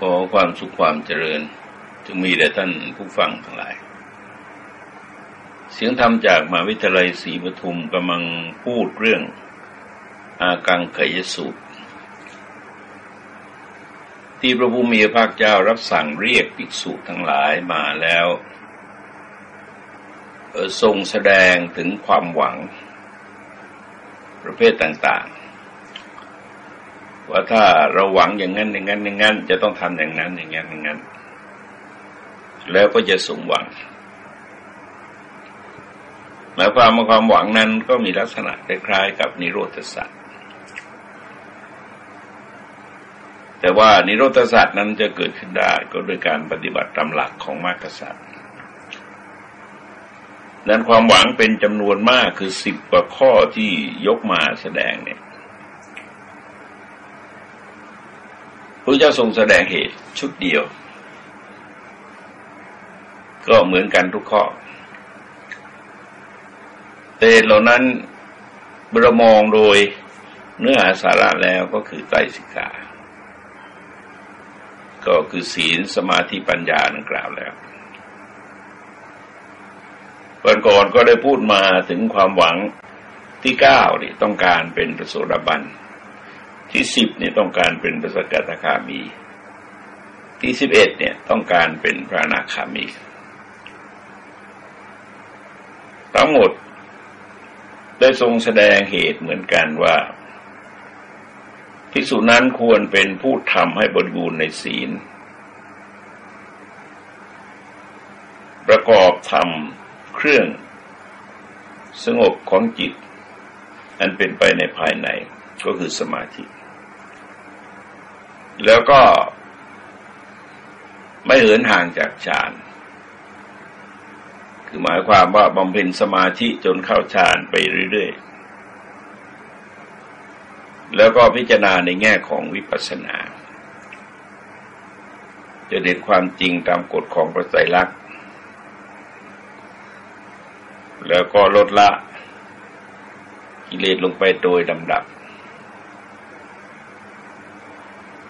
ขอความสุขความเจริญจึงมีแด่ท่านผู้ฟังทั้งหลาย เสียงธรรมจากมหาวิทยาลัยศรีปทุมกำลังพูดเรื่องอากังขยสูตร ที่พระภูมิพระเจ้ารับสั่งเรียกภิกษุทั้งหลายมาแล้วทรงแสดงถึงความหวังประเภทต่างๆ ว่าถ้าเราหวังอย่างนั้นอย่างนั้นอย่างนั้น จะต้องทำอย่างนั้นอย่างนั้นอย่างนั้น แล้วก็จะสมหวังหมายความว่าความหวังนั้นก็มีลักษณะคล้าย ๆ กับนิโรธสัตว์แต่ว่านิโรธสัตว์นั้นจะเกิดขึ้นได้ก็โดยการปฏิบัติตามหลักของมรรคสัตว์นั้นความหวังเป็นจำนวนมากคือสิบกว่าข้อที่ยกมาแสดงเนี่ย ระเจ้าทรงแสดงเหตุชุดเดียว ก็เหมือนกันทุกข้อแต่เหล่านั้นบรมองโดยเนื้อหาสาระแล้วก็คือไตรสิกขาก็คือศีลสมาธิปัญญานังกล่าวแล้ววันก่อนก็ได้พูดมาถึงความหวังที่เก้านี่ต้องการเป็นประโสดาบัน ที่สิบเนี่ยต้องการเป็นประสกตคามี ที่สิบเอ็ดเนี่ยต้องการเป็นพระนาคามี ทั้งหมดได้ทรงแสดงเหตุเหมือนกันว่าภิกษุนั้นควรเป็นผู้ทำให้บริบูรณ์ในศีล ประกอบทำเครื่องสงบของจิต อันเป็นไปในภายในก็คือสมาธิ แล้วก็ไม่เหินห่างจากฌาน คือหมายความว่าบำเพ็ญสมาธิจนเข้าฌานไปเรื่อยๆ แล้วก็พิจารณาในแง่ของวิปัสสนาจะเด็ดความจริงตามกฎของพระไตรลักษณ์ แล้วก็ลดละกิเลสลงไปโดยลำดับ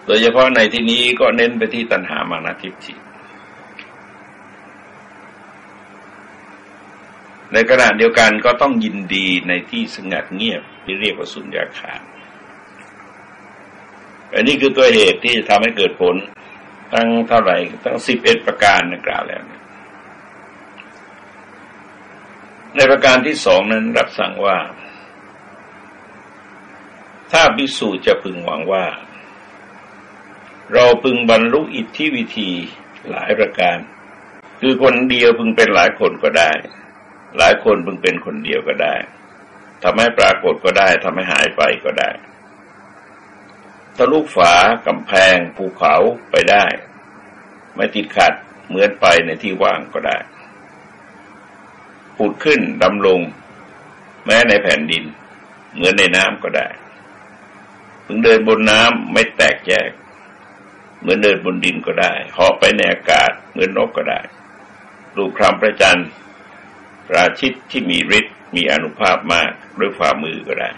โดยเฉพาะในที่นี้ก็เน้นไปที่ตัณหามานาทิฏฐิในขณะเดียวกันก็ต้องยินดีในที่สงัดเงียบที่เรียกว่าสุญญาคารอันนี้คือตัวเหตุที่จะทำให้เกิดผลทั้งเท่าไหร่ทั้งสิบเอ็ดประการนักล่าวแล้วในประการที่สองนั้นรับสั่งว่า ถ้าบิสูจะพึงหวังว่า เราพึงบรรลุอิทธิวิธีหลายประการ คือคนเดียวพึงเป็นหลายคนก็ได้ หลายคนพึงเป็นคนเดียวก็ได้ทำให้ปรากฏก็ได้ทำให้หายไปก็ได้ทะลุฝากำแพงภูเขาไปได้ ไม่ติดขัดเหมือนไปในที่ว่างก็ได้ผุดขึ้นดำลง แม้ในแผ่นดิน เหมือนในน้ำก็ได้ ถึงเดินบนน้ำไม่แตกแยก เหมือนเดินบนดินก็ได้เหาะไปในอากาศเหมือนนกก็ได้ลูครามพระจันทร์ราชิตที่มีฤทธิ์มีอนุภาพมากด้วยฝ่ามือก็ได้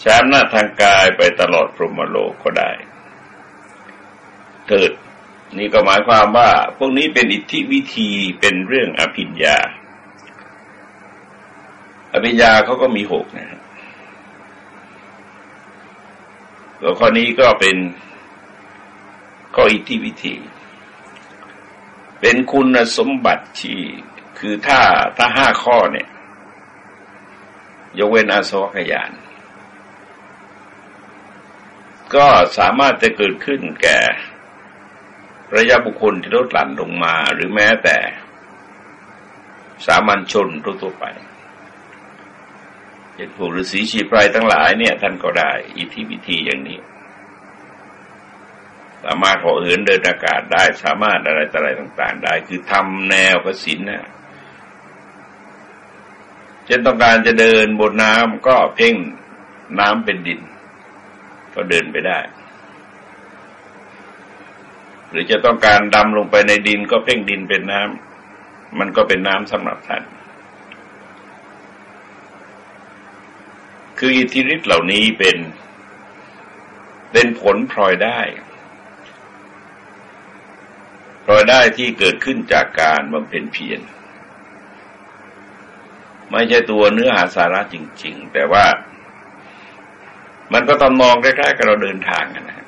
ใช้อำนาจทางกายไปตลอดพรหมโลกก็ได้เถิดนี่ก็หมายความว่า พวกนี้เป็นอิทธิวิธีเป็นเรื่องอภิญญา อภิญญาเขาก็มีหกนะครับแล้วข้อนี้ก็เป็น ข้ออิทธิวิธี เป็นคุณสมบัติที่คือถ้าถ้าห้าข้อเนี่ย ยกเว้นอาสวะขยาน ก็สามารถจะเกิดขึ้นแก่ระยะบุคคลที่ลดหลั่นลงมาหรือแม้แต่สามัญชนทั่วไปเห็นผู้ฤาษีชีพไรทั้งหลายเนี่ย ท่านก็ได้ อิทธิวิธีอย่างนี้ สามารถหอเหินเดินอากาศได้ สามารถอะไรต่ออะไรต่าง ๆ ได้ คือทำแนวกสินนะเช่นต้องการจะเดินบนน้ำก็เพ่งน้ำเป็นดิน ก็เดินไปได้ หรือจะต้องการดำลงไปในดินก็เพ่งดินเป็นน้ำมันก็เป็นน้ำสำหรับท่านคืออิทธิฤทธิ์เหล่านี้เป็นเป็นผลพลอยได้ รายได้ที่เกิดขึ้นจากการบำเพ็ญเพียรไม่ใช่ตัวเนื้อหาสาระจริง ๆ แต่ว่า มันก็ต้องมองใกล้ๆกับเราเดินทางนะ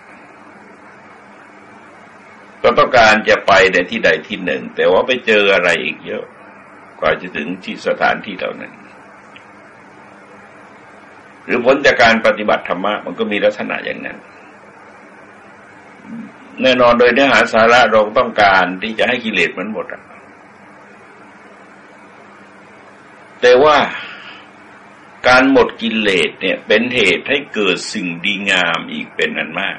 ก็ต้องการจะไปในที่ใดที่หนึ่ง แต่ว่าไปเจออะไรอีกเยอะ กว่าจะถึงที่สถานที่เหล่านั้น หรือผลจากการปฏิบัติธรรมะมันก็มีลักษณะอย่างนั้น แน่นอนโดยเนื้อหาสาระเราต้องการที่จะให้กิเลสมันหมดแต่ว่าการหมดกิเลสเนี่ยเป็นเหตุให้เกิดสิ่งดีงามอีกเป็นอันมาก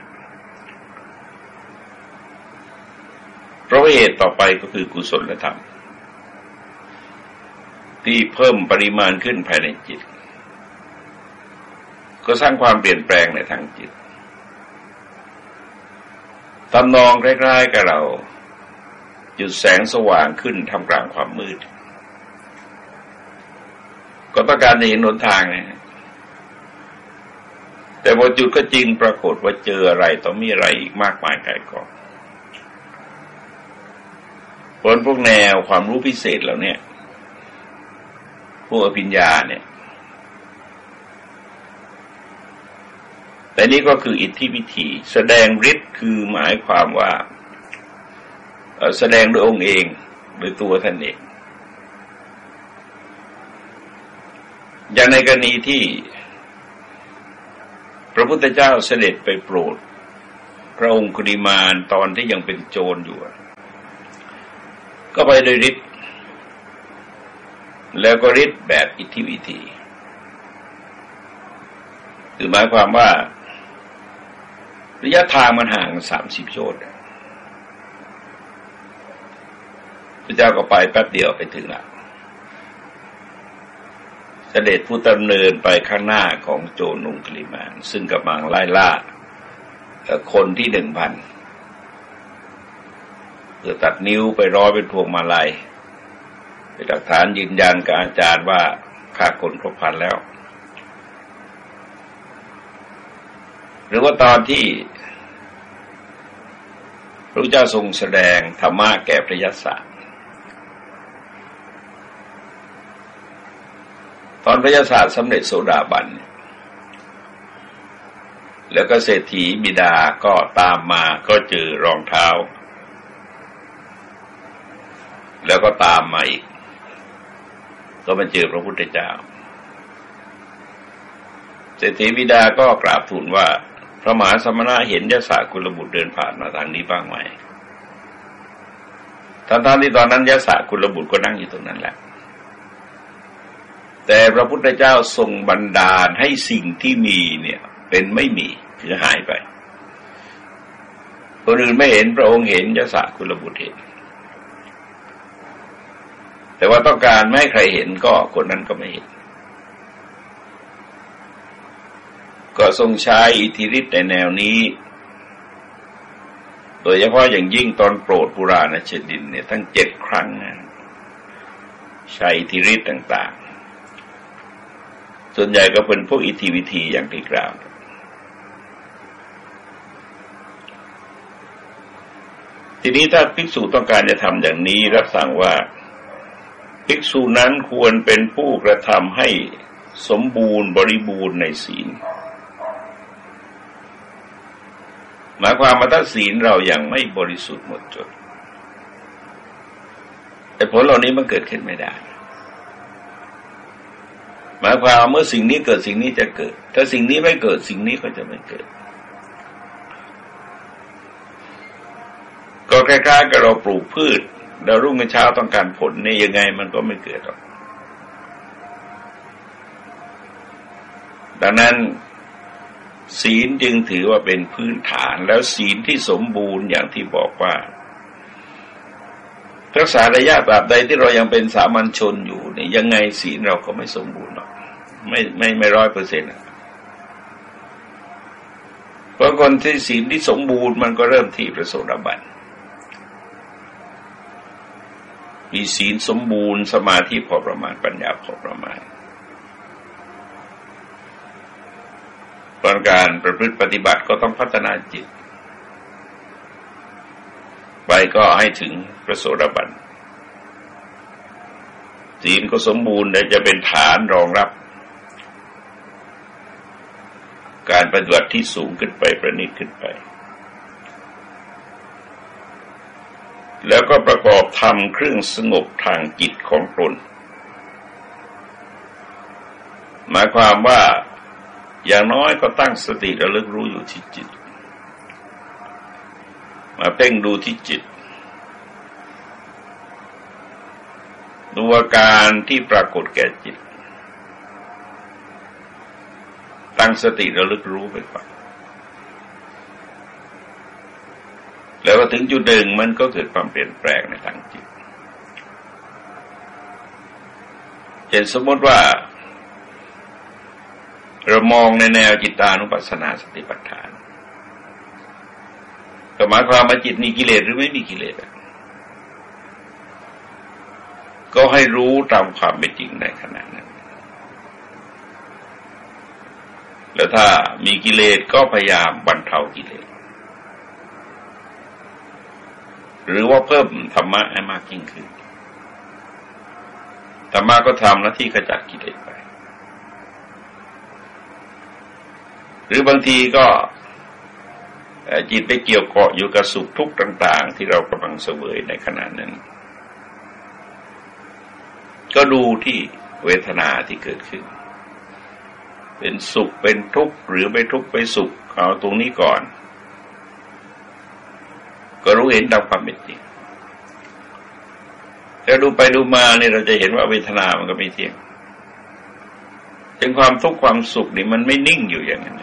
เพราะเหตุต่อไปก็คือกุศลธรรม ที่เพิ่มปริมาณขึ้นภายในจิต ก็สร้างความเปลี่ยนแปลงในทางจิต ตำนองใกล้ๆกับเราจุดแสงสว่างขึ้นทำกลางความมืด ก็ต้องการจะเห็นหนทางนะแต่พอจุดก็จริงปรากฏว่าเจออะไรต้องมีอะไรอีกมากมายไกลกองผลพวกแนวความรู้พิเศษเหล่านี้พวกอภิญญาเนี่ย แต่นี้ก็คืออิทธิวิธี แสดงฤทธิ์คือหมายความว่าแสดงโดยองค์เองโดยตัวท่านเอง อย่างในกรณีที่ พระพุทธเจ้าเสด็จไปโปรด พระองค์กุฎิมานตอนที่ยังเป็นโจรอยู่ ก็ไปโดยฤทธิ์แล้วก็ฤทธิ์แบบอิทธิวิธี คือหมายความว่า ระยะทางมันห่างสามสิบโยชน์พระเจ้าก็ไปแป๊บเดียวไปถึงล้วเสด็จผู้ดำเนินไปข้างหน้าของโจนุงคลิมาน ซึ่งกำลังไล่ล่าคนที่หนึ่งพันเพื่อตัดนิ้วไปร้อยเป็นพวงมาลัยเป็นหลักฐานยืนยันกับอาจารย์ว่าฆ่าคนครบพันแล้ว รือว่าตอนที่พระเจ้าทรงแสดงธรรมะแก่พระยศตอนพระยาศาสตร์สำเร็จโสดาบัน แล้วก็เศรษฐีบิดาก็ตามมาก็เจอรองเท้า แล้วก็ตามมาอีก ก็มาเจอพระพุทธเจ้า เศรษฐีบิดาก็กราบทูลว่า พระมหาสมณะเห็นยศากุลบุตรเดินผ่านมาทางนี้บ้างไหมทั้งๆที่ตอนนั้นยศากุลบุตรก็นั่งอยู่ตรงนั้นแหละ แต่พระพุทธเจ้าทรงบันดาลให้สิ่งที่มีเนี่ย เป็นไม่มีคือหายไปคนอื่นไม่เห็นพระองค์เห็นยศกุลบุตรเห็นแต่ว่าต้องการไม่ให้ใครเห็นก็คนนั้นก็ไม่เห็น ก็ทรงใช้อิทธิฤทธิ์ในแนวนี้ โดยเฉพาะอย่างยิ่งตอนโปรดปุราณชดินเนี่ยทั้งเจ็ดครั้งใช้อิทธิฤทธิ์ต่าง ๆ ส่วนใหญ่ก็เป็นพวกอิทธิวิธีอย่างที่กล่าวทีนี้ถ้าภิกษุต้องการจะทำอย่างนี้รับสั่งว่าภิกษุนั้นควรเป็นผู้กระทำให้สมบูรณ์บริบูรณ์ในศีล หมายความว่าถ้าศีลเรายัางไม่บริสุทธิ์หมดจดแต่ผลเหล่านี้มันเกิดขึ้นไม่ได้ หมายความเมื่อสิ่งนี้เกิดสิ่งนี้จะเกิด ถ้าสิ่งนี้ไม่เกิดสิ่งนี้ก็จะไม่เกิด ก็คล้ายๆกับเราปลูกพืชเรารุ่งเช้าต้องการผลเนี่ยยังไงมันก็ไม่เกิดหรอกดังนั้น ศีลจึงถือว่าเป็นพื้นฐานแล้วศีลที่สมบูรณ์อย่างที่บอกว่ารักษาระยะแบบใดที่เรายังเป็นสามัญชนอยู่เนี่ยยังไงศีลเราก็ไม่สมบูรณ์หรอกไม่ไม่ไม่ร้อยเปอร์เซ็นต์เพราะคนที่ศีลที่สมบูรณ์มันก็เริ่มที่ประสดาบันมีศีลสมบูรณ์สมาธิพอประมาณปัญญาพอประมาณ ตอนการประพฤติปฏิบัติก็ต้องพัฒนาจิต ไปก็ให้ถึงพระโสดาบันศีลก็สมบูรณ์และจะเป็นฐานรองรับ การปฏิบัติที่สูงขึ้นไปประณีตขึ้นไป แล้วก็ประกอบทำเครื่องสงบทางจิตของตนหมายความว่า อย่างน้อยก็ตั้งสติระลึกรู้อยู่ที่จิต มาเพ่งดูที่จิต ดูอาการที่ปรากฏแก่จิต ตั้งสติระลึกรู้ไปก่อนแล้วก็ถึงจุดหนึ่งมันก็เกิดความเปลี่ยนแปลงในทางจิตเห็นสมมติว่า เรามองในแนวจิตานุปัสสนาสติปัฏฐานก็หมายความว่าจิตมีกิเลสหรือไม่มีกิเลสก็ให้รู้ตามความเป็นจริงในขณะนั้น แล้วถ้ามีกิเลสก็พยายามบรรเทากิเลส หรือว่าเพิ่มธรรมะให้มากยิ่งขึ้นธรรมะก็ทำหน้าที่ขจัดกิเลสไป หรือบางทีก็จิตไปเกี่ยวเกาะอยู่กับสุขทุกข์ต่าง ๆ ที่เรากำลังเสวยในขณะนั้น ก็ดูที่เวทนาที่เกิดขึ้น เป็นสุขเป็นทุกข์หรือไม่ทุกข์ไปสุขเอาตรงนี้ก่อน ก็รู้เห็นตามความเป็นจริงแล้วดูไปดูมาเนี่ยเราจะเห็นว่าเวทนามันก็ไม่เที่ยงเป็นความทุกข์ความสุขนี่มันไม่นิ่งอยู่อย่างนั้น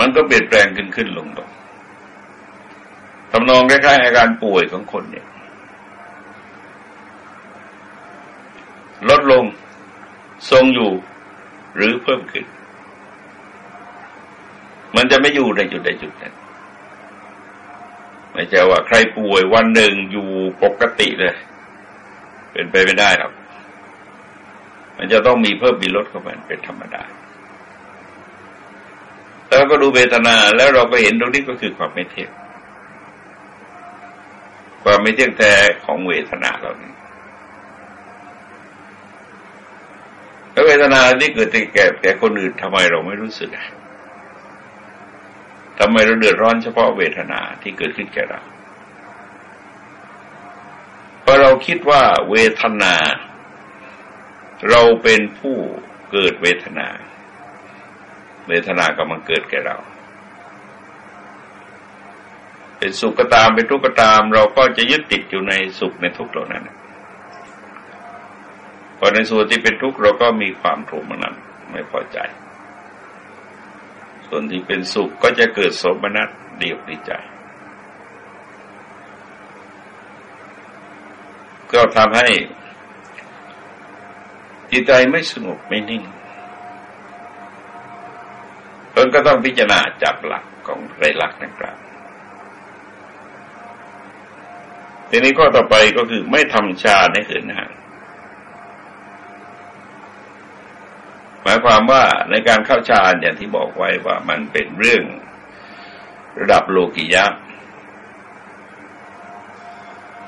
มันก็เปลี่ยนแปลงขึ้นขึ้นลงลงทำนองคล้ายๆอาการป่วยของคนเนี่ย ลดลง ทรงอยู่ หรือเพิ่มขึ้น มันจะไม่อยู่ในจุดใดจุดนั้นไม่ใช่ว่าใครป่วยวันหนึ่งอยู่ปกติเลย เป็นไปไม่ได้หรอกมันจะต้องมีเพิ่มมีลดเข้าไปเป็นธรรมดา แล้วก็ดูเวทนาแล้วเราก็เห็นตรงนี้ก็คือความไม่เที่ยงความไม่เที่ยงแท้ของเวทนาเรานี้แล้วเวทนาที่เกิดแก่แก่คนอื่นทำไมเราไม่รู้สึกทำไมเราเดือดร้อนเฉพาะเวทนาที่เกิดขึ้นแก่เราเพราะเราคิดว่าเวทนา เราเป็นผู้เกิดเวทนา เวทนากำลังเกิดแก่เรา เป็นสุขก็ตามเป็นทุกข์ก็ตาม เราก็จะยึดติดอยู่ในสุขในทุกข์เหล่านั้นพอในส่วนที่เป็นทุกข์เราก็มีความโทมนัสไม่พอใจ ส่วนที่เป็นสุขก็จะเกิดสมนัตเดียวดีใจ ก็ทำให้จิตใจไม่สงบไม่นิ่ง ตนก็ต้องพิจารณาจับหลักของไรลักษณ์ดังกล่าวทีนี้ข้อต่อไปก็คือไม่ทำชาในเหินห่างหมายความว่าในการเข้าฌานอย่างที่บอกไว้ว่ามันเป็นเรื่องระดับโลกิยะ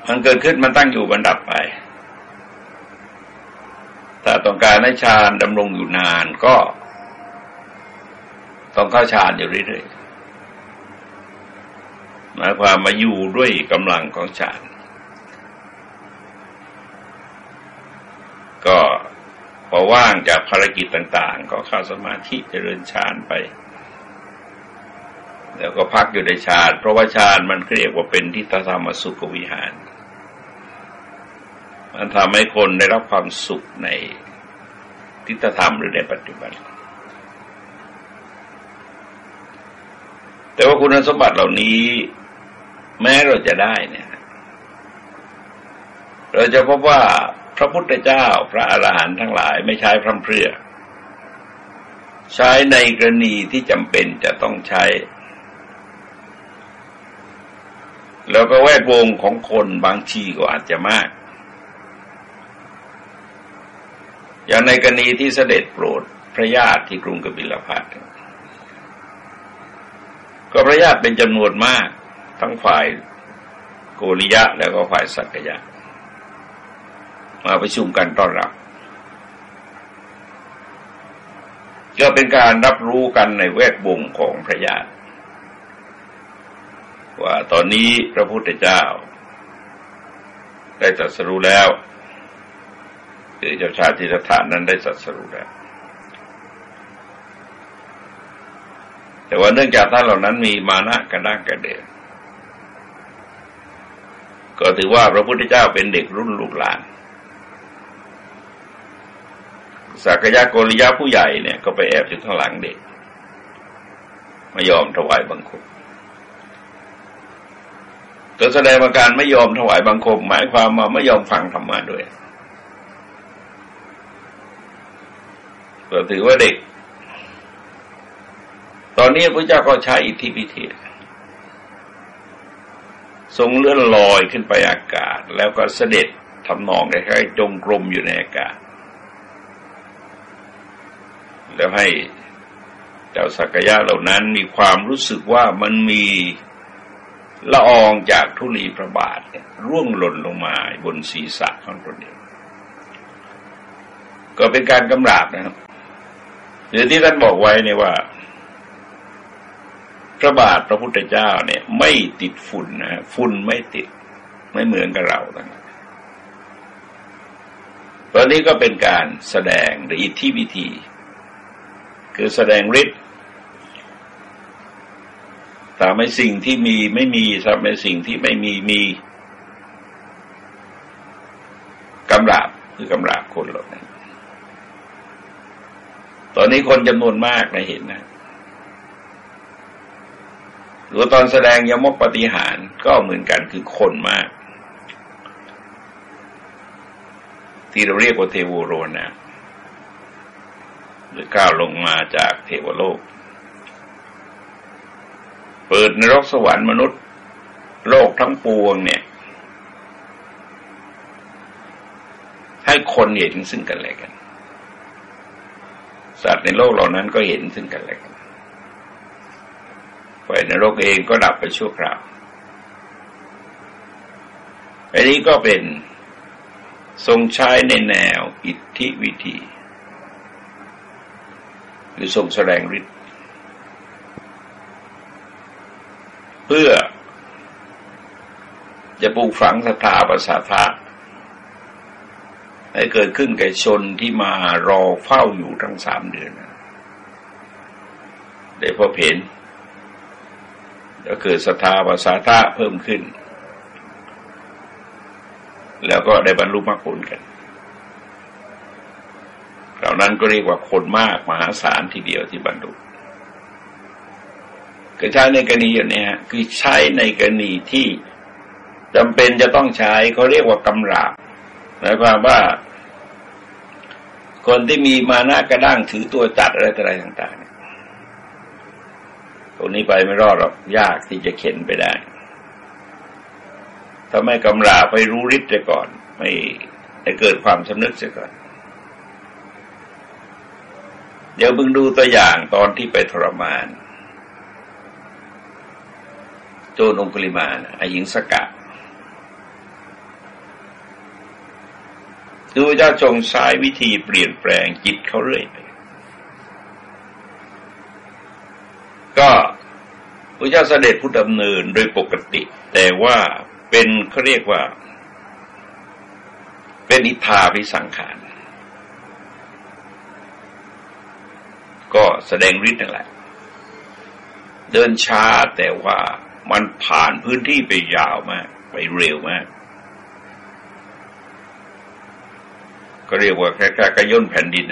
มันเกิดขึ้นมันตั้งอยู่บรรดับไป ถ้าต้องการให้ฌานดำรงอยู่นานก็ ต้องเข้าฌานอยู่เรื่อยๆหมายความมาอยู่ด้วยกำลังของฌานก็พอว่างจากภารกิจต่าง ๆ ก็เข้าสมาธิเจริญฌานไป แล้วก็พักอยู่ในฌานเพราะว่าฌานมันเรียกว่าเป็นทิฏฐธรรมสุขวิหาร มันทำให้คนได้รับความสุขในทิฏฐธรรมหรือในปัจจุบัน แต่ว่าคุณสมบัติเหล่านี้ แม้เราจะได้เนี่ย เราจะพบว่าพระพุทธเจ้าพระอาหารหันต์ทั้งหลายไม่ใช้พร่ำเพรื่อ ใช้ในกรณีที่จำเป็นจะต้องใช้ แล้วก็แวดวงของคนบางทีก็อาจจะมาก อย่างในกรณีที่เสด็จโปรดพระญาติที่กรุงกบิลพัท ก็พระญาติเป็นจำนวนมาก ทั้งฝ่ายโกริยะแล้วก็ฝ่ายสักยะ มาประชุมกันต้อนรับ ก็เป็นการรับรู้กันในแวดวงของพระญาติ ว่าตอนนี้พระพุทธเจ้า ได้ตรัสรู้แล้วคือเจ้าชาติสถานนั้นได้ตรัสรู้แล้ว แต่ว่าเนื่องจากท่านเหล่านั้นมีมานะกระด้างกระเดนก็ถือว่าพระพุทธเจ้าเป็นเด็กรุ่นลูกหลานสักยะโกริยะผู้ใหญ่เนี่ยก็ไปแอบอยู่ข้างหลังเด็กไม่ยอมถวายบังคมก็แสดงอาการไม่ยอมถวายบังคม หมายความว่าไม่ยอมฟังธรรมะด้วยก็ถือว่าเด็ก ตอนนี้พระเจ้าก็ใช้อิทธิพิธีทรงเลื่อนลอยขึ้นไปอากาศ แล้วก็เสด็จทำนองคล้ายๆจงกรมอยู่ในอากาศ แล้วให้เจ้าสักยะเหล่านั้นมีความรู้สึกว่ามันมีละอองจากทุลีพระบาทเนี่ยร่วงหล่นลงมาบนศีรษะของตนเองก็เป็นการกำราบนะครับหรือที่ท่านบอกไว้เนี่ยว่า ระบาทพระพุทธเจ้าเนี่ย ไม่ติดฝุ่นนะฝุ่นไม่ติด ไม่เหมือนกับเราต่างตอนนี้ก็เป็นการแสดงหรืออิทธิวิธี คือแสดงฤทธิ์ทำให้สิ่งที่มีไม่มีทำให้สิ่งที่ไม่มีมีกำราบคือกำราบคนเหล่านั้น ตอนนี้คนจำนวนมากนะเห็นนะ หรือตอนแสดงยมกปฏิหารก็เหมือนกันคือคนมาก ที่เราเรียกว่าเทวโรนะหรือก้าวลงมาจากเทวโลก เปิดนรกสวรรค์มนุษย์ โลกทั้งปวงเนี่ย ให้คนเห็นซึ่งกันและกัน สัตว์ในโลกเหล่านั้นก็เห็นซึ่งกันและกัน ไฟนรกเองก็ดับไปชั่วคราวอันนี้ก็เป็นทรงใช้ในแนวอิทธิวิธีหรือทรงแสดงฤทธิ์เพื่อจะปลูกฝังศรัทธาประสาทะให้เกิดขึ้นแก่ชนที่มารอเฝ้าอยู่ทั้งสามเดือนได้พบเห็น แล้วเกิดศรัทธาประสาทะเพิ่มขึ้น แล้วก็ได้บรรลุมรรคผลกันเหล่านั้นก็เรียกว่าคนมากมหาศาลทีเดียวที่บรรลุคือใช้ในกรณีอย่างนี้ฮะคือใช้ในกรณีที่จำเป็นจะต้องใช้เขาเรียกว่ากำราบหมายความว่า คนที่มีมานะกระด้างถือตัวจัดอะไรอะไรต่าง ๆคนนี้ไปไม่รอดหรอกยากที่จะเข็นไปได้ ถ้าไม่กำราไปรู้ฤทธิ์จะก่อน ไม่ให้เกิดความสำนึกเสียก่อน เดี๋ยวบึงดูตัวอย่างตอนที่ไปทรมาน โจนองคุลิมาอหญิงสกะดูเจ้าจงใช้วิธีเปลี่ยนแปลงจิตเขาเรื่อยไป ก็พระเจ้าเสด็จผู้ดำเนินโดยปกติ แต่ว่าเป็นเขาเรียกว่า เป็นอิทธาพิสังขารก็แสดงฤทธิ์นั่นแหละ เดินช้าแต่ว่ามันผ่านพื้นที่ไปยาวมาก ไปเร็วมาก ก็เรียกว่าแค่กระย่นแผ่นดิน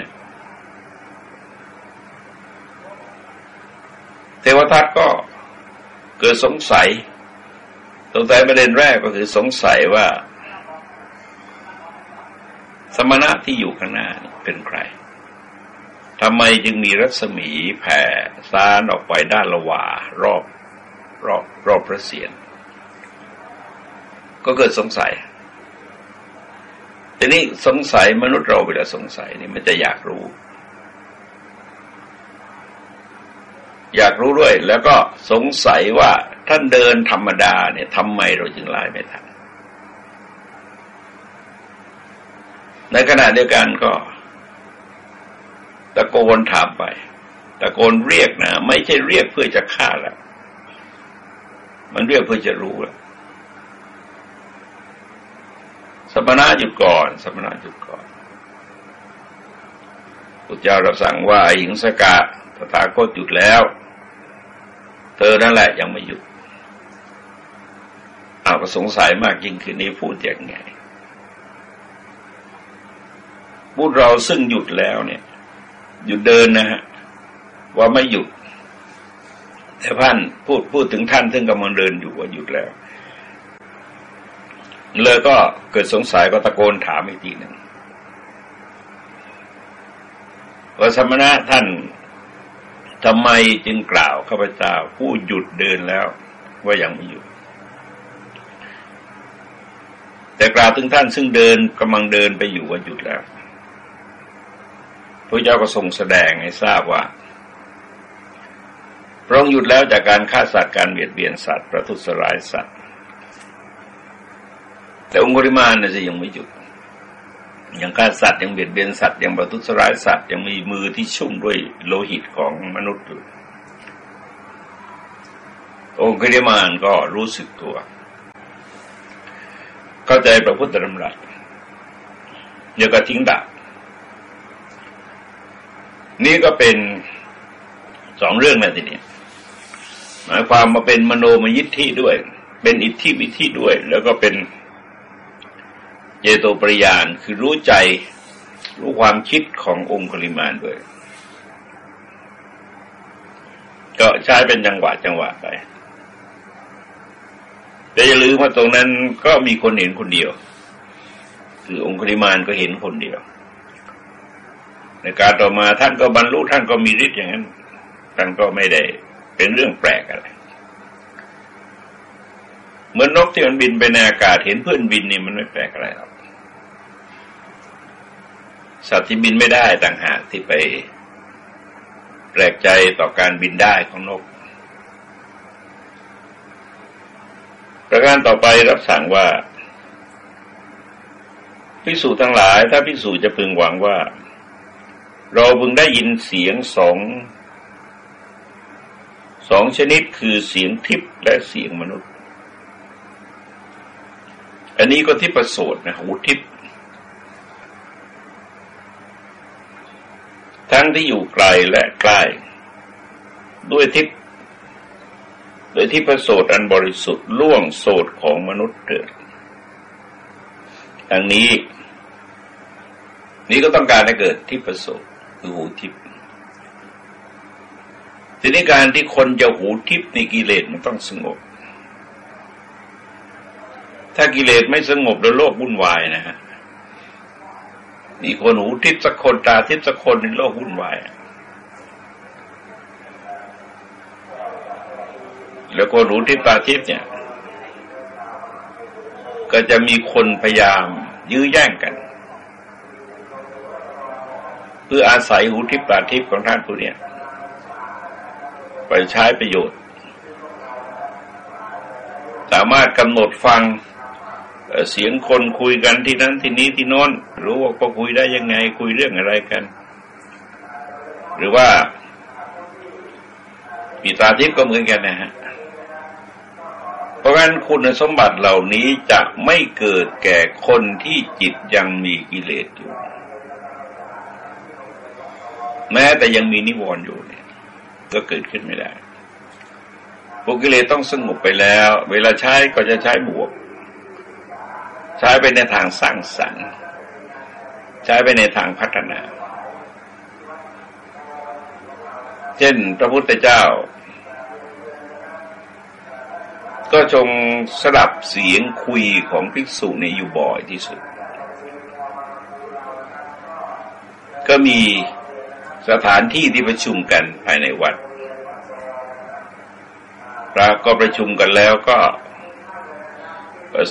เทวทัตก็เกิดสงสัย สงสัยประเด็นแรกก็คือสงสัยว่า สมณะที่อยู่ข้างหน้าเป็นใครทำไมจึงมีรัศมีแผ่ซานออกไปด้านละวารอบรอบรอบพระเศียรก็เกิดสงสัย ทีนี้สงสัยมนุษย์เราเวลาสงสัยนี่มันจะอยากรู้ อยากรู้ด้วย แล้วก็สงสัยว่าท่านเดินธรรมดาเนี่ยทำไมเราจึงไล่ไม่ทันในขณะเดียวกันก็ ตะโกนถามไป ตะโกนเรียกนะไม่ใช่เรียกเพื่อจะฆ่าแล้วมันเรียกเพื่อจะรู้แล้วสมณะหยุดก่อนสมณะหยุดก่อนพุทธเจ้ารับสั่งว่าหิงสกะตถาคตหยุดแล้ว อนั่นแหละยังไม่หยุดอาก็สงสัยมากยิ่งขึ้นนี้พูดอย่างไงพูดเราซึ่งหยุดแล้วเนี่ย หยุดเดินนะฮะว่าไม่หยุด แต่ท่านพูดพูดถึงท่านซึ่งกำลังเดินอยู่ว่าหยุดแล้ว เลยก็เกิดสงสัยก็ตะโกนถามอีกทีหนึ่งว่าสมณะท่าน ทำไมจึงกล่าวข้าพเจ้าผู้หยุดเดินแล้วว่ายังไม่หยุด แต่กล่าวถึงท่านซึ่งเดินกำลังเดินไปอยู่ว่าหยุดแล้วพระเจ้าก็ทรงแสดงให้ทราบว่าพระองค์หยุดแล้วจากการฆ่าสัตว์การเบียดเบียนสัตว์ ประทุษร้ายสัตว์ แต่องคุริมานี่จะยังไม่หยุด ยังฆ่าสัตว์ยังเบียดเบียนสัตว์ยังประทุษร้ายสัตว์ยังมีมือที่ชุ่มด้วยโลหิตของมนุษย์อยู่องคุริมานก็รู้สึกตัว เข้าใจพระพุทธธรรมรัตเดี๋ยวก็ทิ้งดาบนี่ก็เป็นสองเรื่องนะทีนี้หมายความมาเป็นมโนมยิทธิด้วย เป็นอิทธิวิธิด้วย แล้วก็เป็น เจโตปริยานคือรู้ใจ รู้ความคิดขององค์คลิมานด้วย ก็ใช้เป็นจังหวะจังหวะไป แต่อย่าลืมว่าตรงนั้นก็มีคนเห็นคนเดียว คือองค์คลิมานก็เห็นคนเดียว ในการต่อมาท่านก็บรรลุท่านก็มีฤทธิ์อย่างนั้นท่านก็ไม่ได้เป็นเรื่องแปลกอะไรเหมือนนกที่มันบินไปในอากาศเห็นเพื่อนบินนี่มันไม่แปลกอะไรหรอก สัตว์ที่บินไม่ได้ต่างหากที่ไปแปลกใจต่อการบินได้ของนก ประการต่อไปรับสั่งว่าพิสูจน์ทั้งหลาย ถ้าพิสูจน์จะพึงหวังว่า เราพิ่งได้ยินเสียงสองสองชนิดคือเสียงทิพย์และเสียงมนุษย์ อันนี้ก็ที่ประโสดนะหูทิพย์ ทั้งที่อยู่ไกลและใกล้ ด้วยทิพย์โดยที่ประโสดอันบริสุทธิ์ล่วงโสดของมนุษย์เกิดดังนี้ นี้ก็ต้องการให้เกิดที่ประโสดคือหูทิพทีนี้การที่คนจะหูทิพในกิเลสมันต้องสงบ ถ้ากิเลสไม่สงบแล้วโลกวุ่นวายนะฮะ มีคนหูทิพย์สักคนตาทิพย์สักคนในโลกวุ่นวายแล้วคนหูทิพย์ตาทิพย์เนี่ย ก็จะมีคนพยายามยื้อแย่งกัน เพื่ออาศัยหูทิพย์ตาทิพย์ของท่านผู้นี้ไปใช้ประโยชน์ สามารถกำหนดฟัง เสียงคนคุยกันที่นั้นที่นี้ที่โน้นรู้ว่าก็คุยได้ยังไงคุยเรื่องอะไรกัน หรือว่าปีตาทิพย์ก็เหมือนกันนะฮะเพราะงั้นคุณสมบัติเหล่านี้จะไม่เกิดแก่คนที่จิตยังมีกิเลสอยู่ แม้แต่ยังมีนิวรณ์อยู่เนี่ยก็เกิดขึ้นไม่ได้ปุกิเลสต้องสงบไปแล้ว เวลาใช้ก็จะใช้บวก ใช้ไปในทางสร้างสรรค์ ใช้ไปในทางพัฒนา เช่นพระพุทธเจ้า ก็จงสลับเสียงคุยของภิกษุในอยู่บ่อยที่สุด ก็มีสถานที่ที่ประชุมกันภายในวัดเราก็ประชุมกันแล้วก็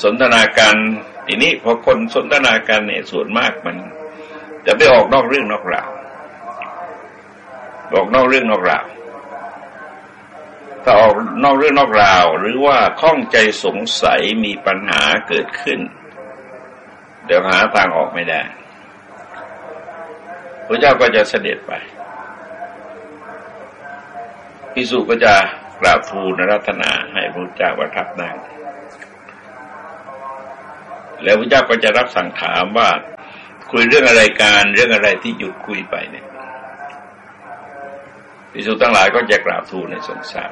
สนทนาการ ทีนี้พอคนสนทนาการเนี่ยส่วนมากมัน จะไปออกนอกเรื่องนอกราวออกนอกเรื่องนอกราวถ้าออกนอกเรื่องนอกราว หรือว่าข้องใจสงสัยมีปัญหาเกิดขึ้น เดี๋ยวหาทางออกไม่ได้พระเจ้าก็จะเสด็จไปพิสุก็จะกราบทูลรัตนาให้พระเจ้าประทับนั่ง แล้วพระเจ้าก็จะรับสั่งถามว่าคุยเรื่องอะไรการเรื่องอะไรที่หยุดคุยไปเนี่ยพิสุทั้งหลายก็จะกราบทูลในสงสาร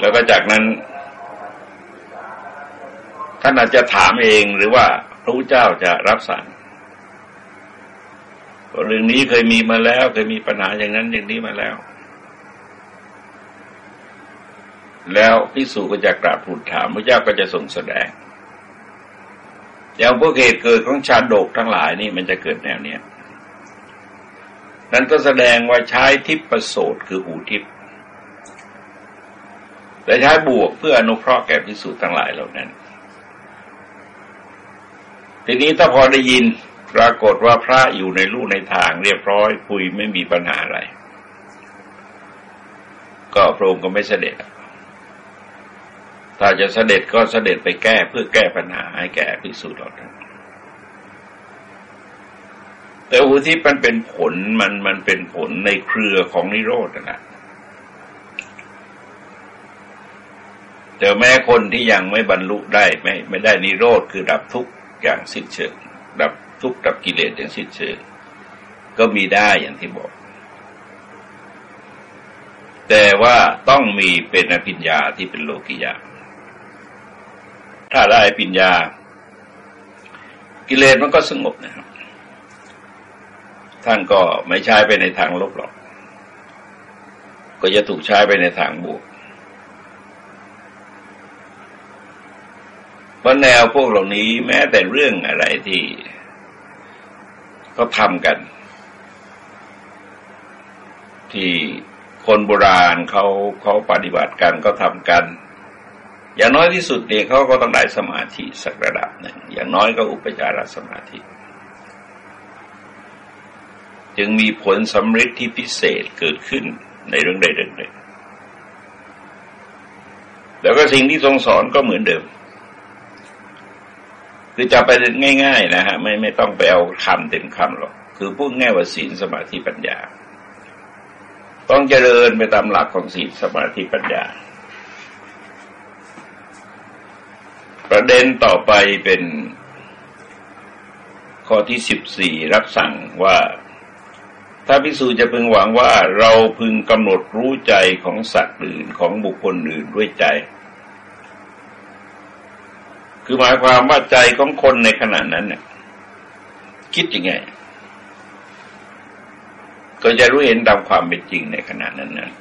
แล้วก็จากนั้นท่านอาจจะถามเองหรือว่าพระพุทธเจ้าจะรับสั่งเรื่องนี้เคยมีมาแล้ว เคยมีปัญหาอย่างนั้นอย่างนี้มาแล้ว แล้วพิสูจก็จะกราบทูลถาม พระเจ้าก็จะทรงแสดง อย่างพวกเหตุเกิดของชาดกทั้งหลายนี่มันจะเกิดแนวเนี้ยนั้นก็แสดงว่าใช้ทิพประโสดคือหูทิพแต่ใช้บวกเพื่ออนุเคราะห์แก่พิสูจน์ทั้งหลายเหล่านั้น ทีนี้ถ้าพอได้ยินปรากฏว่าพระอยู่ในลู่ในทางเรียบร้อยคุยไม่มีปัญหาอะไร ก็พระองค์ก็ไม่เสด็จ ถ้าจะเสด็จก็เสด็จไปแก้เพื่อแก้ปัญหาให้แก่ภิกษุเหล่านั้นแต่อุทิศมันเป็นผลมันมันเป็นผลในเครือของนิโรธนะแต่แม้คนที่ยังไม่บรรลุได้ไม่ไม่ได้นิโรธคือดับทุกข์อย่างสิ้นเชิงดับทุกข์ดับกิเลสอย่างสิ้นเชิงก็มีได้อย่างที่บอก แต่ว่าต้องมีเป็นอภิญญาที่เป็นโลกิยา ถ้าได้ปัญญา กิเลสมันก็สงบนะครับ ท่านก็ไม่ใช้ไปในทางลบหรอก ก็จะถูกใช้ไปในทางบวกเพราะแนวพวกเหล่านี้แม้แต่เรื่องอะไรที่เขาทำกัน ที่คนโบราณเขาเขาปฏิบัติกันก็ทำกัน อย่างน้อยที่สุดเนี่ยเขาก็ต้องได้สมาธิสักระดับหนึ่งอย่างน้อยก็อุปจารสมาธิ จึงมีผลสำเร็จที่พิเศษเกิดขึ้นในเรื่องใดเรื่องหนึ่งแล้วก็สิ่งที่ทรงสอนก็เหมือนเดิม คือจะไปง่าย ๆ นะฮะไม่ไม่ต้องไปเอาคำเต็มคำหรอก คือพูดง่ายว่าศีลสมาธิปัญญา ต้องเจริญไปตามหลักของศีลสมาธิปัญญา ประเด็นต่อไปเป็นข้อที่สิบสี่รับสั่งว่า ถ้าพิสูจจะพึงหวังว่าเราพึงกำหนดรู้ใจของสัตว์อื่นของบุคคลอื่นด้วยใจ คือหมายความว่าใจของคนในขณะนั้นเนี่ยคิดยังไง ก็จะรู้เห็นตามความเป็นจริงในขณะนั้นนั้น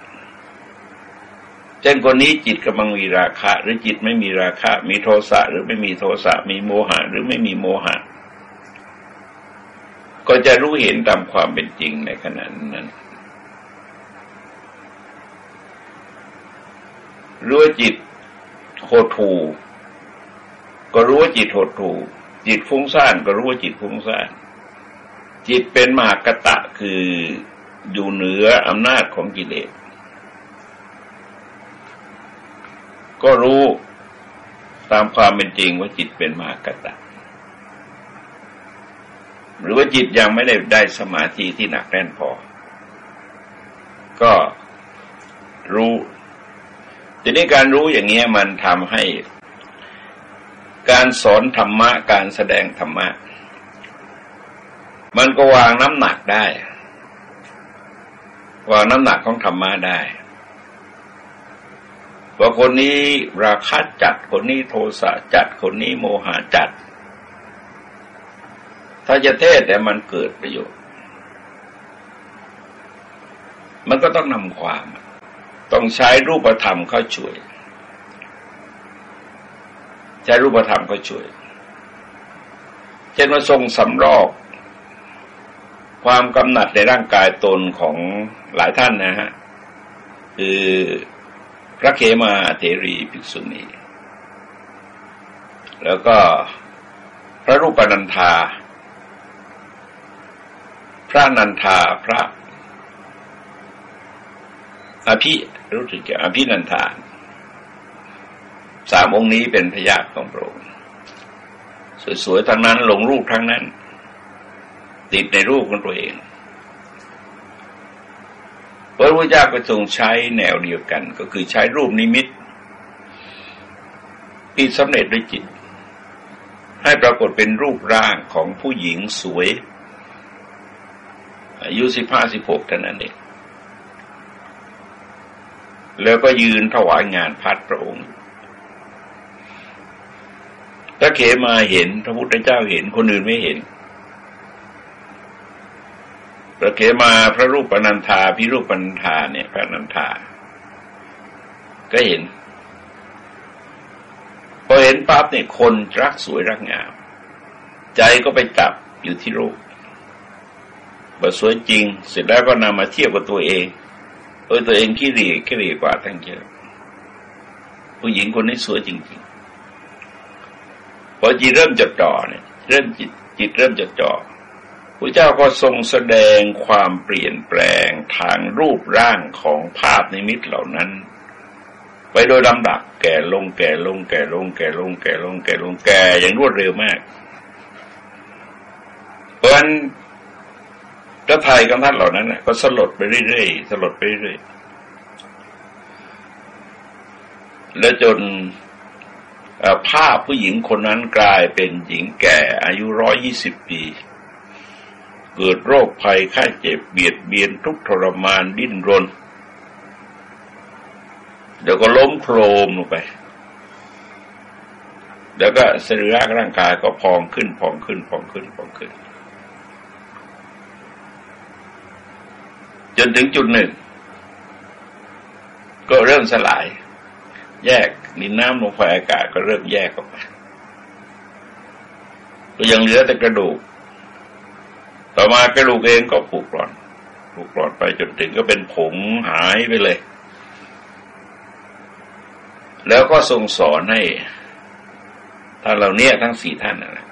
เช่นคนนี้จิตกำลังมีราคะ หรือจิตไม่มีราคะ มีโทสะหรือไม่มีโทสะมีโมหะหรือไม่มีโมหะ ก็จะรู้เห็นตามความเป็นจริงในขณะนั้นรู้ว่าจิตโคถูก็รู้ว่าจิตโหดถูจิตฟุ้งซ่านก็รู้ว่าจิตฟุ้งซ่านจิตเป็นมหากตะคืออยู่เหนืออำนาจของกิเลส ก็รู้ตามความเป็นจริงว่าจิตเป็นมากตะหรือว่าจิตยังไม่ได้ได้สมาธิที่หนักแน่นพอ ก็รู้ทีนี้การรู้อย่างนี้มันทำให้ การสอนธรรมะ การแสดงธรรมะ มันก็วางน้ำหนักได้ วางน้ำหนักของธรรมะได้ ว่าคนนี้ราคะจัด คนนี้โทสะจัด คนนี้โมหะจัด ถ้าจะเทศแต่มันเกิดประโยชน์ มันก็ต้องนำความ ต้องใช้รูปธรรมเข้าช่วย ใช้รูปธรรมก็ช่วย เช่นว่าทรงสำรอกความกำหนัดในร่างกายตนของหลายท่านนะฮะ คือ พระเคมาเทรีภิกษุณี แล้วก็พระรูปนันธา พระนันธาพระอภิรู้สึกจะอภินันทาสามองค์นี้เป็นพยาของพระองค์สวยๆทั้งนั้นลงรูปทั้งนั้น ติดในรูปของตัวเอง พระพุทธเจ้าก็ทรงใช้แนวเดียวกัน ก็คือใช้รูปนิมิตที่สำเร็จด้วยจิต ให้ปรากฏเป็นรูปร่างของผู้หญิงสวย อายุสิบห้าสิบหกเท่านั้นเองแล้วก็ยืนถวายงานพัดพระองค์ถ้าเขมาเห็นพระพุทธเจ้าเห็นคนอื่นไม่เห็น พระเขมาพระรูปปนันธาพิรูปปนันธาเนี่ย พระนันธาก็เห็นพอเห็นปั๊บเนี่ยคนรักสวยรักงาม ใจก็ไปจับอยู่ที่รูปบสวยจริง เสร็จแล้วก็นำมาเทียบกับตัวเอง เออตัวเองขี้รีขี้รีกว่าทั้งเยอะผู้หญิงคนนี้สวยจริงๆพอจิตเริ่มจดจ่อเนี่ย เริ่มจิตจิตเริ่มจดจ่อ พระเจ้าก็ทรงแสดงความเปลี่ยนแปลงทางรูปร่างของภาพนิมิตเหล่านั้น ไปโดยลำดับแก่ลงแก่ลงแก่ลงแก่ลงแก่ลงแก่ลงแก่อย่างรวดเร็วมาก เพราะฉะนั้นพระไทยของท่านเหล่านั้นก็สลดไปเรื่อยๆสลดไปเรื่อยๆแล้วจนภาพผู้หญิงคนนั้นกลายเป็นหญิงแก่อายุร้อยยี่สิบปี เกิดโรคภัยไข้เจ็บเบียดเบียนทุกทรมานดิ้นรน เดี๋ยวก็ล้มโครมลงไปเดี๋ยวก็สรีระร่างกายก็พองขึ้นพองขึ้นพองขึ้นพองขึ้น จนถึงจุดหนึ่ง ก็เริ่มสลาย แยกดินน้ำลมไฟอากาศก็เริ่มแยกออกไปก็ยังเหลือแต่กระดูก ต่อมากระดูกเองก็ผูกร่อนผูกกร่อนไปจนถึงก็เป็นผงหายไปเลย แล้วก็ทรงสอนให้ท่านเหล่านี้ทั้งสี่ท่านนะ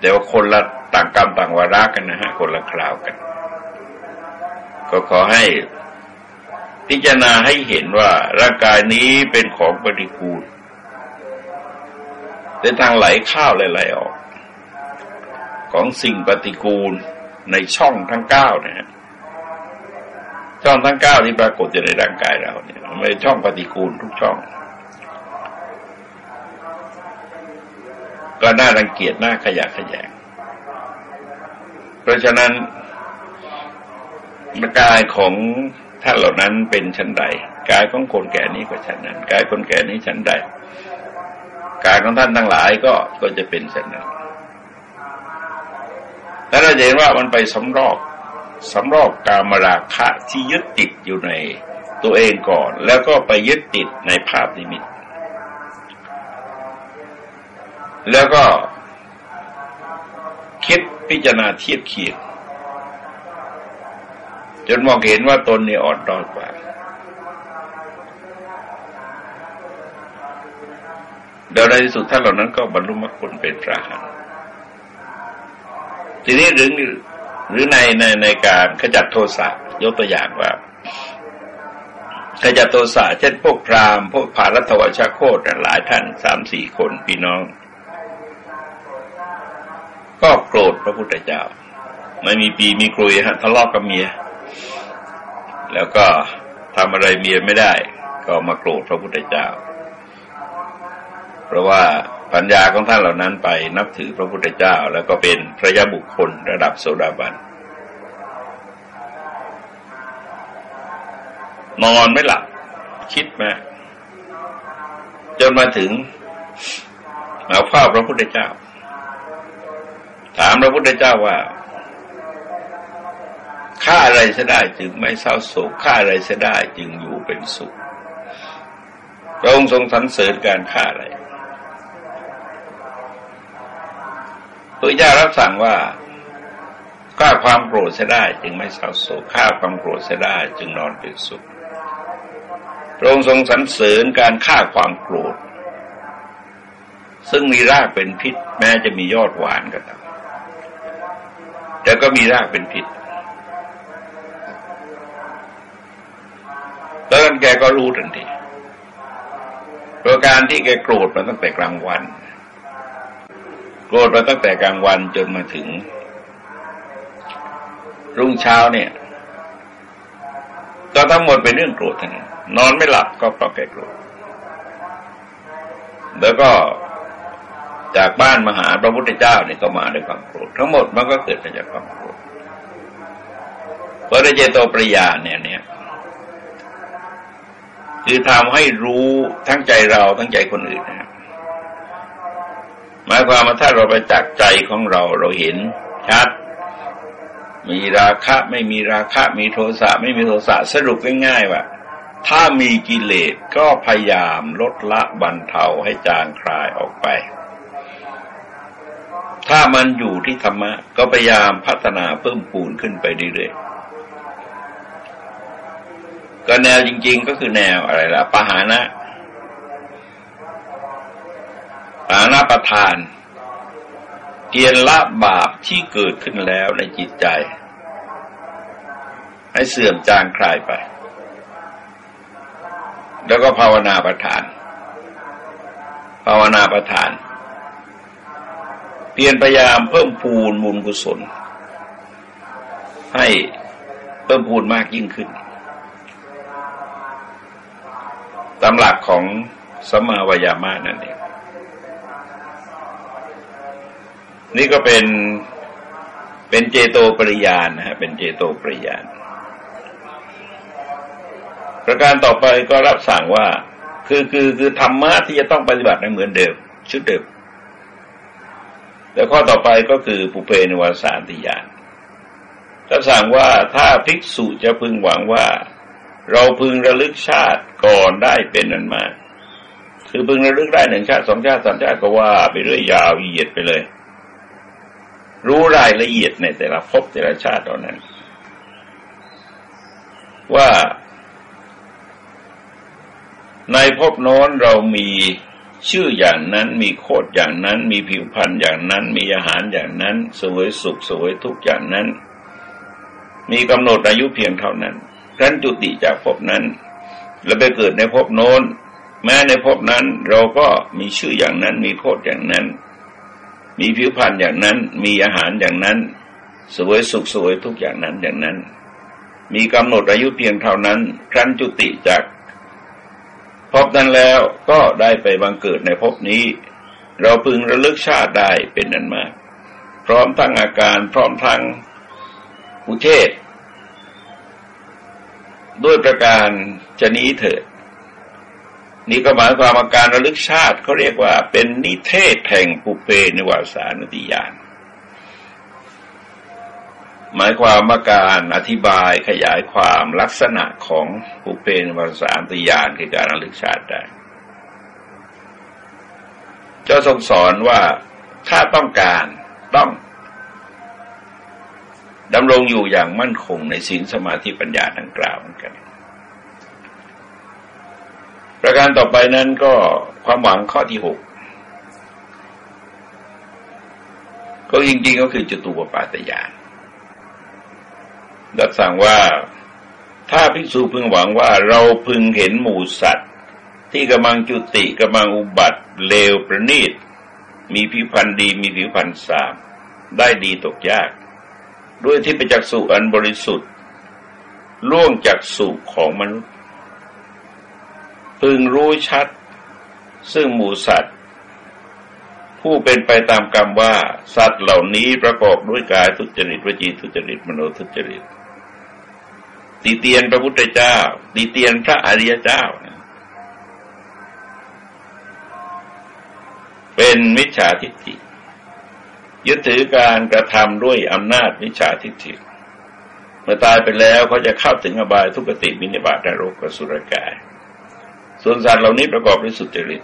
แต่ว่าคนละต่างกรรมต่างวาระกันนะฮะคนละคราวกัน ก็ขอให้พิจารณาให้เห็นว่าร่างกายนี้เป็นของปฏิกูลเป็นทางไหลข้าวไหลออก ของสิ่งปฏิกูล ในช่องทั้งเก้านะฮะช่องทั้งเก้าที่ปรากฏอยู่ในร่างกายเราเนี่ยไม่ช่องปฏิกูลทุกช่อง ก็น่ารังเกียจน่าขยะขยงเพราะฉะนั้นกายของท่านเหล่านั้นเป็นชั้นใดกายของคนแก่นี้ก็ชั้นนั้นกายคนแก่นี้ชั้นใดกายของท่านทั้งหลายก็ก็จะเป็นชั้นนั้น แล้วเราจะเห็นว่ามันไปสำรอกสำรอกกามราคะที่ยึดติดอยู่ในตัวเองก่อน แล้วก็ไปยึดติดในภาพนิมิต แล้วก็คิดพิจารณาเทียบเคียงจนมองเห็นว่าตนนี่อ่อนด้อยกว่า เดี๋ยวในที่สุดท่านเหล่านั้นก็บรรลุมรรคผลเป็นพระหัน ทีนี้หรือหรือในในในการขจัดโทสะยกตัวอย่างว่าขจัดโทสะเช่นพวกพราหมณ์พวกภารัตวชาโคตหลายท่านสามสี่คนพี่น้อง ก็โกรธพระพุทธเจ้า ไม่มีปีมีกลุยฮะทะเลาะกกับเมีย แล้วก็ทำอะไรเมียไม่ได้ ก็มาโกรธพระพุทธเจ้า เพราะว่า ปัญญาของท่านเหล่านั้นไปนับถือพระพุทธเจ้า แล้วก็เป็นพระยาบุคคลระดับโสดาบันนอนไม่หลับคิดมาจนมาถึงเอาข้าพระพุทธเจ้า ถามพระพุทธเจ้าว่าข้าอะไรจะได้จึงไม่เศร้าโศกข้าอะไรจะได้จึงอยู่เป็นสุขพระองค์ทรงสรรเสริญการฆ่าอะไร พระเจ้ารับสั่งว่าฆ่าความโกรธเสียได้จึงไม่เศร้าโศกฆ่าความโกรธเสียได้จึงนอนเป็นสุขพระองค์ทรงสรรเสริญการฆ่าความโกรธ ซึ่งมีรากเป็นพิษ แม้จะมียอดหวานก็ตามแต่ก็มีรากเป็นพิษเพตอนนั้นแกก็รู้ทันทีเพราะการที่แกโกรธมาตั้งแต่กลางวัน กรธมาตั้งแต่กลางวันจนมาถึง รุ่งเช้าเนี่ย ก็ทั้งหมดเป็นเรื่องโกรธทั้งนั้นนอนไม่หลับก็เพราะแกโกรธแล้วก็จากบ้านมาหาพระพุทธเจ้าเนี่ยก็มาด้วยความโกรธทั้งหมดมันก็เกิดมาจากความโกรธพระเจโตปริยาเนี่ยเนี่ยคือทำให้รู้ทั้งใจเราทั้งใจคนอื่นนะครับ มายความว่าถ้าเราไปจักใจของเราเราเห็นชัดมีราคะไม่มีราคะมีโทสะไม่มีโทสะสรุปง่ายๆว่า ถ้ามีกิเลสก็พยายามลดละบรรเทาให้จางคลายออกไป ถ้ามันอยู่ที่ธรรมะ ก็พยายามพัฒนาเพิ่มปูนขึ้นไปเรื่อยๆก็แนวจริง ๆ ก็คือแนวอะไรละปหานะ ปานะประทานเกียนละบาปที่เกิดขึ้นแล้วในจิตใจ ให้เสื่อมจางคลายไป แล้วก็ภาวนาประทาน ภาวนาประทาน เพียรพยายามเพิ่มพูนบุญกุศล ให้เพิ่มพูนมากยิ่งขึ้นตามหลักของสมาวายามะนั่นเอง นี่ก็เป็นเป็นเจโตปริยานนะฮะเป็นเจโตปริยาน ประการต่อไปก็รับสั่งว่า คือคือคือธรรมะที่จะต้องปฏิบัติในเหมือนเดิม ชุดเดิมแล้วข้อต่อไปก็คือปุเพนวสานติยานรับสั่งว่าถ้าภิกษุจะพึงหวังว่า เราพึงระลึกชาติก่อนได้เป็นนันมาก คือพึงระลึกได้หนึ่งชาติสองชาติสามชาติก็ว่า ไปเรื่อยยาวเหยียดไปเลย รู้รายละเอียดในแต่ละภพแต่ละชาติตอนนั้น ว่าในภพโน้นเรามีชื่ออย่างนั้นมีโคดอย่างนั้น มีผิวพรรณอย่างนั้น มีอาหารอย่างนั้น สวยสุขสวยทุกอย่างนั้น มีกำหนดอายุเพียงเท่านั้นครั้นจุติจากภพนั้น แล้วไปเกิดในภพโน้น แม้ในภพนั้นเราก็มีชื่ออย่างนั้นมีโคดอย่างนั้น มีผิวพรรณอย่างนั้น มีอาหารอย่างนั้น สวยสุขสวยทุกอย่างนั้นอย่างนั้น มีกำหนดอายุเพียงเท่านั้น ครั้นจุติจากภพนั้นแล้วก็ได้ไปบังเกิดในภพนี้ เราพึงระลึกชาติได้เป็นนั้นมาก พร้อมทั้งอาการพร้อมทั้งอุเทศ ด้วยประการจะนี้เถิด นี่ก็หมายความว่าการระลึกชาติเขาเรียกว่าเป็นนิเทศแห่งปุเพนิวาสานติยานหมายความว่าการอธิบายขยายความลักษณะของปุเพนิวาสานติยานคือการระลึกชาติได้เจ้าทรงสอนว่าถ้าต้องการต้องดำรงอยู่อย่างมั่นคงในศีลสมาธิปัญญาดังกล่าวเหมือนกัน ประการต่อไปนั้นก็ความหวังข้อที่หกก็จริงๆก็คือจตุปปาตยานดัดสั่งว่าถ้าภิกษุพึงหวังว่าเราพึงเห็นหมูสัตว์ ที่กำลังจุติกำลังอุบัติเลวประณีต มีผิวพรรณดีมีผิวพรรณสามได้ดีตกยาก ด้วยที่ไปจากสุอันบริสุทธิ์ ล่วงจากสุขของมนุษย์ พึงรู้ชัด ซึ่งหมูสัตว์ ผู้เป็นไปตามกรรมว่า สัตว์เหล่านี้ประกอบด้วยกายทุจริตวจีทุจริตมโนทุจริตตีเตียนพระพุทธเจ้าตีเตียนพระอริยเจ้า เป็นมิจฉาทิฏฐิยึดถือการกระทำด้วยอำนาจวิชาทิฏฐิเมื่อตายไปแล้วเขาจะเข้าถึงอบายทุกติมินิบาตนรกกสุรกาย ส่วนสัตว์เหล่านี้ประกอบด้วยสุจริต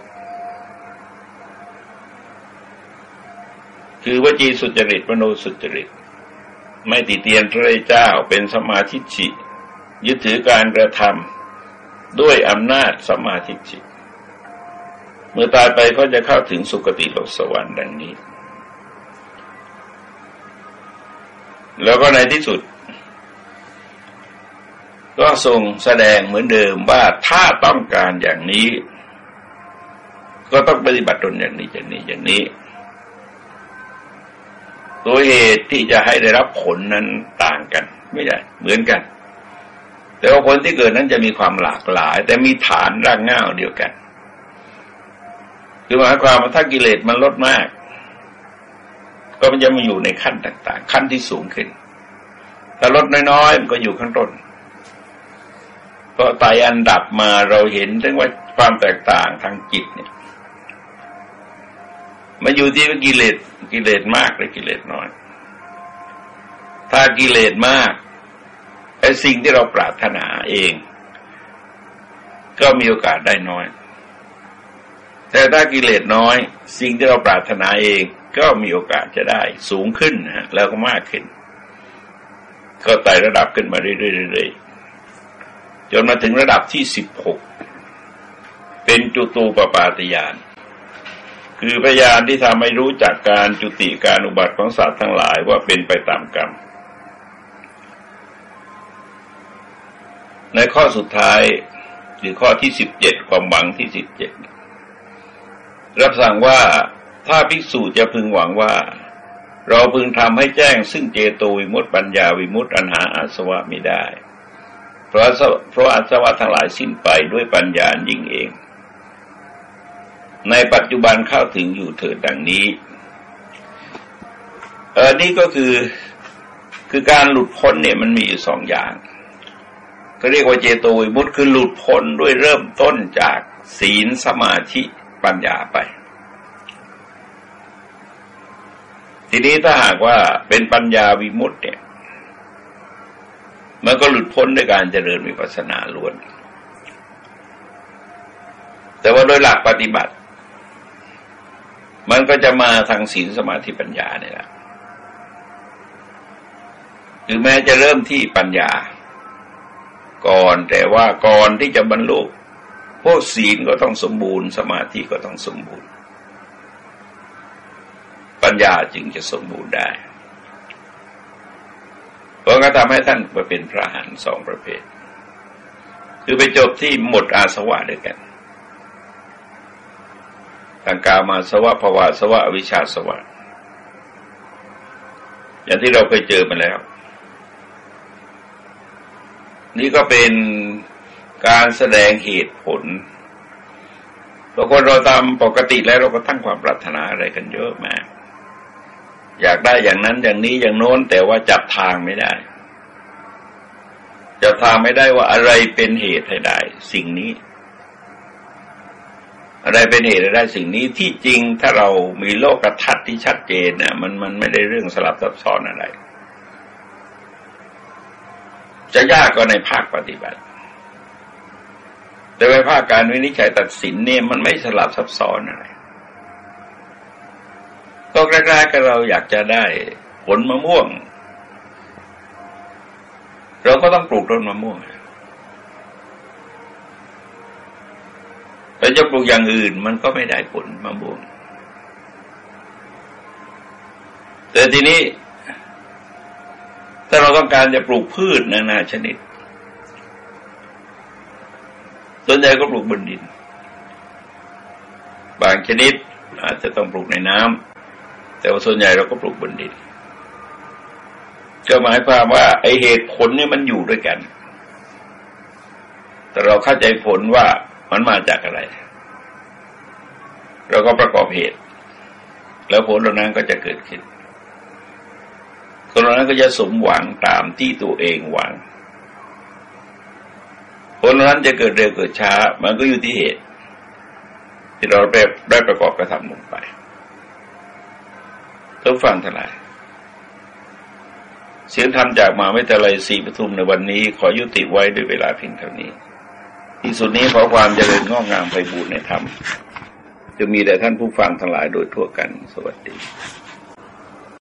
คือวจีสุจริตมโนสุจริต ไม่ติเตียนพระเจ้าเป็นสมาธิิยึดถือการกระทำด้วยอำนาจสมาธิิเมื่อตายไปเขาจะเข้าถึงสุคติโลกสวรรค์ดังนี้ แล้วก็ในที่สุด ก็ทรงแสดงเหมือนเดิมว่าถ้าต้องการอย่างนี้ ก็ต้องปฏิบัติตนอย่างนี้อย่างนี้อย่างนี้ ตัวเหตุที่จะให้ได้รับผลนั้นต่างกัน ไม่ใช่เหมือนกัน แต่ว่าผลที่เกิดนั้นจะมีความหลากหลาย แต่มีฐานรากง่าเดียวกันคือหมายความว่าถ้ากิเลสมันลดมาก ก็มันจะมาอยู่ในขั้นต่าง ๆ ขั้นที่สูงขึ้นถ้าลดน้อยๆมันก็อยู่ข้างต้น พอไต่อันดับมาเราเห็นถึงว่าความแตกต่างทางจิตเนี่ยมาอยู่ที่กิเลสกิเลสมากหรือกิเลสน้อย ถ้ากิเลสมากไอ้สิ่งที่เราปรารถนาเอง ก็มีโอกาสได้น้อย แต่ถ้ากิเลสน้อย สิ่งที่เราปรารถนาเองก็มีโอกาสจะได้สูงขึ้นนะแล้วก็มากขึ้น ก็ไต่ระดับขึ้นมาเรื่อยๆ จนมาถึงระดับที่สิบหกเป็นจุตูปปาตยาน คือพยานที่ทำให้รู้จักการจุติการอุบัติของสัตว์ทั้งหลายว่าเป็นไปตามกรรม ในข้อสุดท้ายหรือข้อที่สิบเจ็ดความหวังที่สิบเจ็ดรับสั่งว่าถ้าภิกษุจะพึงหวังว่า เราพึงทำให้แจ้งซึ่งเจโตวิมุตติปัญญาวิมุตติอันหาอาสวะไม่ได้ เพราะเพราะอาสวะทั้งหลายสิ้นไปด้วยปัญญายิ่งเอง ในปัจจุบันเข้าถึงอยู่เถิดดังนี้เออนี่ก็คือคือการหลุดพ้นเนี่ยมันมีอยู่สองอย่างก็เรียกว่าเจโตวิมุตต์คือหลุดพ้นด้วยเริ่มต้นจากศีลสมาธิปัญญาไป ทีนี้ถ้าหากว่าเป็นปัญญาวิมุตต์เนี่ย มันก็หลุดพ้นด้วยการเจริญวิปัสสนาล้วน แต่ว่าโดยหลักปฏิบัติ มันก็จะมาทางศีลสมาธิปัญญาเนี่ยแหละหรือแม้จะเริ่มที่ปัญญา ก่อนแต่ว่าก่อนที่จะบรรลุพวกศีลก็ต้องสมบูรณ์ สมาธิก็ต้องสมบูรณ์ ปัญญาจึงจะสมบูรณ์ได้ ก็ทำให้ท่านมาเป็นพระหันสองประเภท คือไปจบที่หมดอาสวะด้วยกันทางกามาสวะภวาสวะวิชาสวะ อย่างที่เราเคยเจอมาแล้ว นี่ก็เป็นการแสดงเหตุผลบาคนเราตามปกติแล้วเราก็ตั้งความปรารถนาอะไรกันเยอะมาก อยากได้อย่างนั้นอย่างนี้อย่างโน้น แต่ว่าจับทางไม่ได้จับทางไม่ได้ว่าอะไรเป็นเหตุให้ได้ สิ่งนี้ อะไรเป็นเหตุให้ได้สิ่งนี้ที่จริงถ้าเรามีโลกทัศน์ที่ชัดเจนน่ะมันมันไม่ได้เรื่องสลับซับซ้อนอะไร จะยากก็ในภาคปฏิบัติ แต่ในภาคการวินิจฉัยตัดสินเนี่ยมันไม่สลับซับซ้อนอะไร ก็แรกๆก็เราอยากจะได้ผลมะม่วง เราก็ต้องปลูกต้นมะม่วงแต่จะปลูกอย่างอื่นมันก็ไม่ได้ผลมะม่วง แต่ทีนี้ ถ้าเราต้องการจะปลูกพืชนานาชนิดส่วนใหญ่ก็ปลูกบนดิน บางชนิดอาจจะต้องปลูกในน้ำ แต่ว่าส่วนใหญ่เราก็ปลูกบนดินก็หมายความว่า ไอเหตุผลนี่มันอยู่ด้วยกัน แต่เราเข้าใจผลว่ามันมาจากอะไร เราก็ประกอบเหตุ แล้วผลเหล่านั้นก็จะเกิดขึ้นคนเหล่านั้นก็จะสมหวังตามที่ตัวเองหวัง ผลเหล่านั้นจะเกิดเร็วเกิดช้า มันก็อยู่ที่เหตุ ที่เราได้ประกอบกระทำลงไป ต้องฟังทั้งหลาย เสียงธรรมจากมาไม่แต่ไรสี่ปทุมในวันนี้ ขอยุติไว้ด้วยเวลาเพียงเท่านี้ที่สุดนี้ขอความเจริญงอกงามไปบูรณนธรรมจะมีแต่ท่านผู้ฟังทั้งหลายโดยทั่วกัน สวัสดี